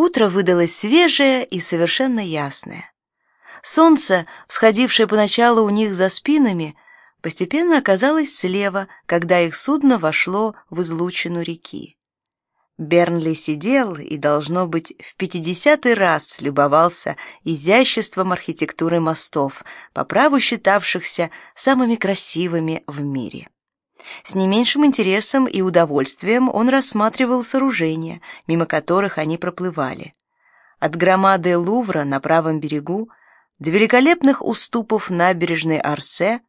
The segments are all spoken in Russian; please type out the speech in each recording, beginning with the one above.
Утро выдалось свежее и совершенно ясное. Солнце, всходившее поначалу у них за спинами, постепенно оказалось слева, когда их судно вошло в излучину реки. Бернли сидел и, должно быть, в пятидесятый раз любовался изяществом архитектуры мостов, по праву считавшихся самыми красивыми в мире. С не меньшим интересом и удовольствием он рассматривал сооружения, мимо которых они проплывали. От громады Лувра на правом берегу до великолепных уступов набережной Арсе,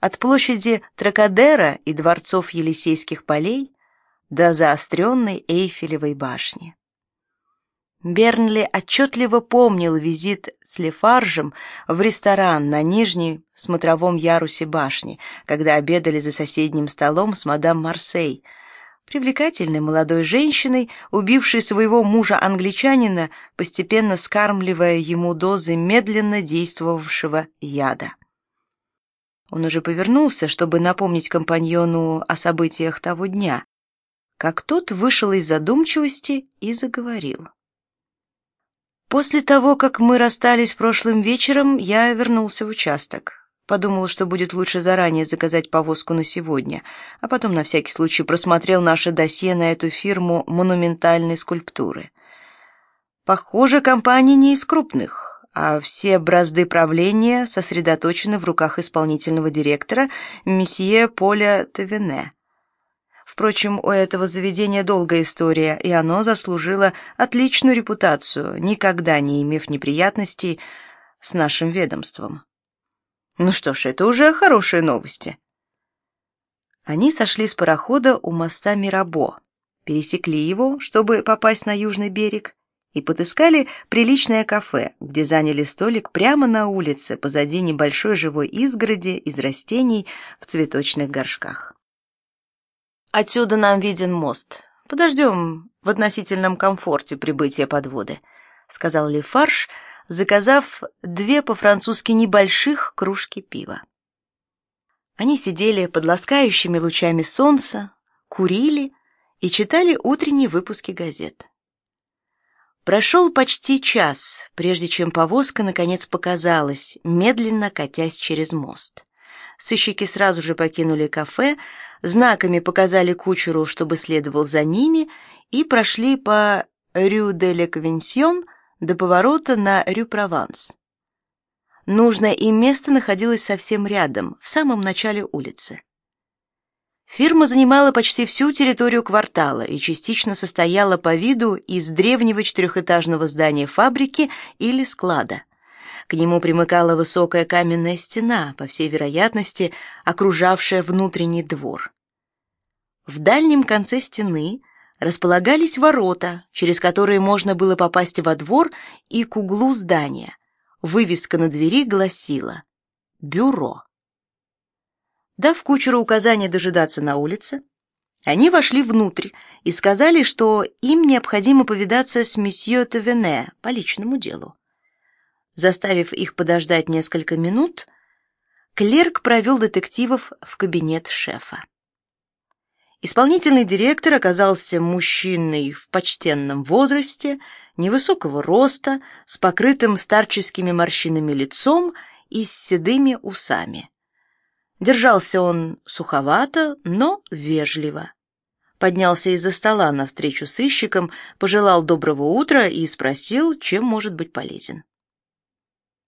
от площади Тракадера и дворцов Елисейских полей до заостренной Эйфелевой башни. Бернли отчетливо помнил визит с Лефаржем в ресторан на нижнем смотровом ярусе башни, когда обедали за соседним столом с мадам Марсей, привлекательной молодой женщиной, убившей своего мужа-англичанина, постепенно скармливая ему дозы медленно действовавшего яда. Он уже повернулся, чтобы напомнить компаньону о событиях того дня, как тот вышел из задумчивости и заговорил. После того, как мы расстались прошлым вечером, я вернулся в участок. Подумал, что будет лучше заранее заказать повозку на сегодня, а потом на всякий случай просмотрел наше досье на эту фирму монументальной скульптуры. Похоже, компания не из крупных, а все бразды правления сосредоточены в руках исполнительного директора месье Поля Тавене. Впрочем, у этого заведения долгая история, и оно заслужило отличную репутацию, никогда не имев неприятностей с нашим ведомством. Ну что ж, это уже хорошие новости. Они сошли с парохода у моста Мирабо, пересекли его, чтобы попасть на южный берег, и подыскали приличное кафе, где заняли столик прямо на улице позади небольшой живой изгороди из растений в цветочных горшках. Отсюда нам виден мост. Подождем в относительном комфорте прибытия подводы, сказал Лефарж, заказав две по-французски небольших кружки пива. Они сидели под ласкающими лучами солнца, курили и читали утренние выпуски газет. Прошел почти час, прежде чем повозка наконец показалась, медленно катясь через мост. Сыщики сразу же покинули кафе, знаками показали кучеру, чтобы следовал за ними, и прошли по Рю де ле Конвенсьон до поворота на Рю Прованс. Нужное им место находилось совсем рядом, в самом начале улицы. Фирма занимала почти всю территорию квартала и частично состояла по виду из древнего четырехэтажного здания фабрики или склада. К нему примыкала высокая каменная стена, по всей вероятности, окружавшая внутренний двор. В дальнем конце стены располагались ворота, через которые можно было попасть во двор и к углу здания. Вывеска на двери гласила «Бюро». Дав кучеру указание дожидаться на улице, они вошли внутрь и сказали, что им необходимо повидаться с месье Тавене по личному делу. Заставив их подождать несколько минут, клерк провел детективов в кабинет шефа. Исполнительный директор оказался мужчиной в почтенном возрасте, невысокого роста, с покрытым старческими морщинами лицом и с седыми усами. Держался он суховато, но вежливо. Поднялся из-за стола навстречу сыщикам, пожелал доброго утра и спросил, чем может быть полезен.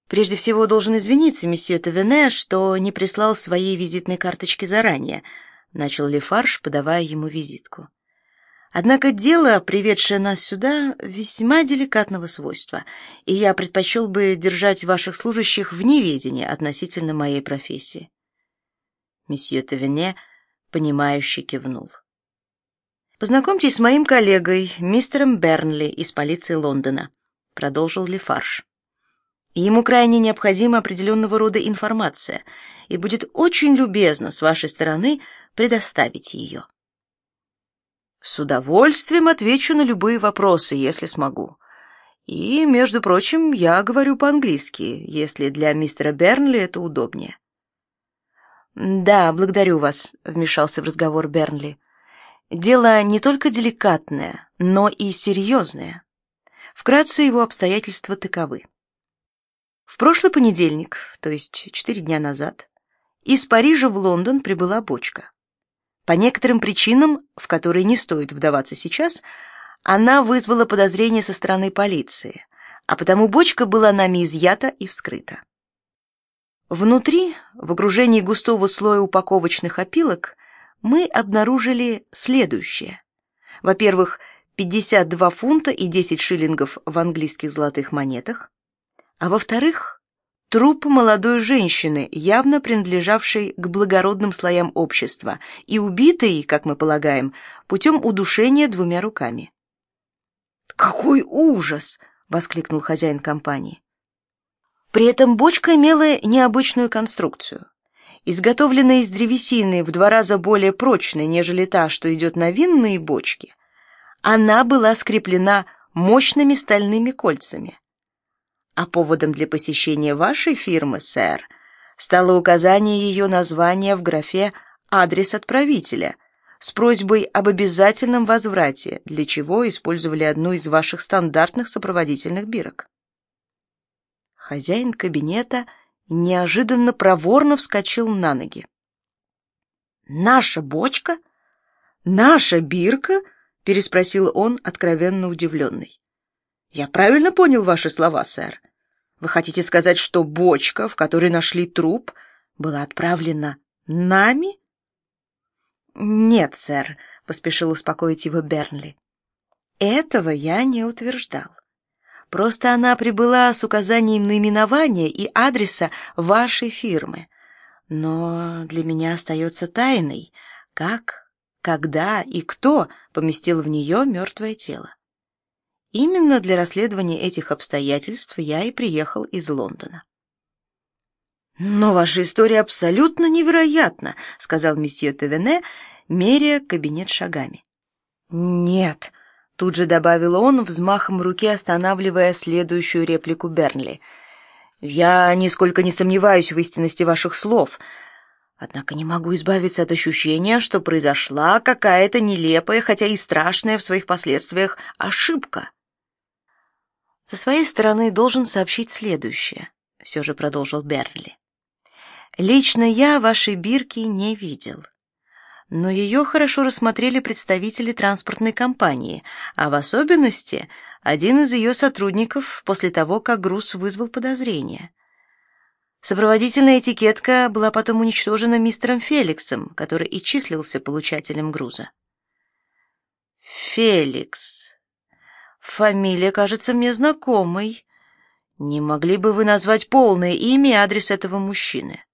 Прежде всего должен извиниться месье Тавене, что не прислал своей визитной карточки заранее, начал Лефарж, подавая ему визитку. Однако дело, приведшее нас сюда, весьма деликатного свойства, и я предпочел бы держать ваших служащих в неведении относительно моей профессии. Месье Тавене, понимающе кивнул. Познакомьтесь с моим коллегой, мистером Бернли из полиции Лондона, продолжил Лефарж. Ему крайне необходима определенного рода информация, и будет очень любезно с вашей стороны предоставить ее. С удовольствием отвечу на любые вопросы, если смогу. И, между прочим, я говорю по-английски, если для мистера Бернли это удобнее. Да, благодарю вас, вмешался в разговор Бернли. Дело не только деликатное, но и серьезное. Вкратце его обстоятельства таковы. В прошлый понедельник, то есть четыре дня назад, из Парижа в Лондон прибыла бочка. По некоторым причинам, в которые не стоит вдаваться сейчас, она вызвала подозрения со стороны полиции, а потому бочка была нами изъята и вскрыта. Внутри, в окружении густого слоя упаковочных опилок, мы обнаружили следующее. Во-первых, 52 фунта и 10 шиллингов в английских золотых монетах, а во-вторых, труп молодой женщины, явно принадлежавшей к благородным слоям общества и убитой, как мы полагаем, путем удушения двумя руками. «Какой ужас!» — воскликнул хозяин компании. При этом бочка имела необычную конструкцию. Изготовленная из древесины в два раза более прочной, нежели та, что идет на винные бочки, она была скреплена мощными стальными кольцами. А поводом для посещения вашей фирмы, сэр, стало указание ее названия в графе «Адрес отправителя», с просьбой об обязательном возврате, для чего использовали одну из ваших стандартных сопроводительных бирок. Хозяин кабинета неожиданно проворно вскочил на ноги. «Наша бочка? Наша бирка?» — переспросил он, откровенно удивленный. «Я правильно понял ваши слова, сэр? Вы хотите сказать, что бочка, в которой нашли труп, была отправлена нами?» «Нет, сэр», — поспешил успокоить его Бернли. «Этого я не утверждал. Просто она прибыла с указанием наименования и адреса вашей фирмы. Но для меня остается тайной, как, когда и кто поместил в нее мертвое тело. Именно для расследования этих обстоятельств я и приехал из Лондона. «Но ваша история абсолютно невероятна», — сказал месье Тевене, меряя кабинет шагами. «Нет», Тут же добавил он, взмахом руки останавливая следующую реплику Бернли. «Я нисколько не сомневаюсь в истинности ваших слов, однако не могу избавиться от ощущения, что произошла какая-то нелепая, хотя и страшная в своих последствиях, ошибка». «Со своей стороны должен сообщить следующее», — все же продолжил Бернли. «Лично я вашей бирки не видел» но ее хорошо рассмотрели представители транспортной компании, а в особенности один из ее сотрудников после того, как груз вызвал подозрения. Сопроводительная этикетка была потом уничтожена мистером Феликсом, который и числился получателем груза. Феликс. Фамилия кажется мне знакомой. Не могли бы вы назвать полное имя и адрес этого мужчины?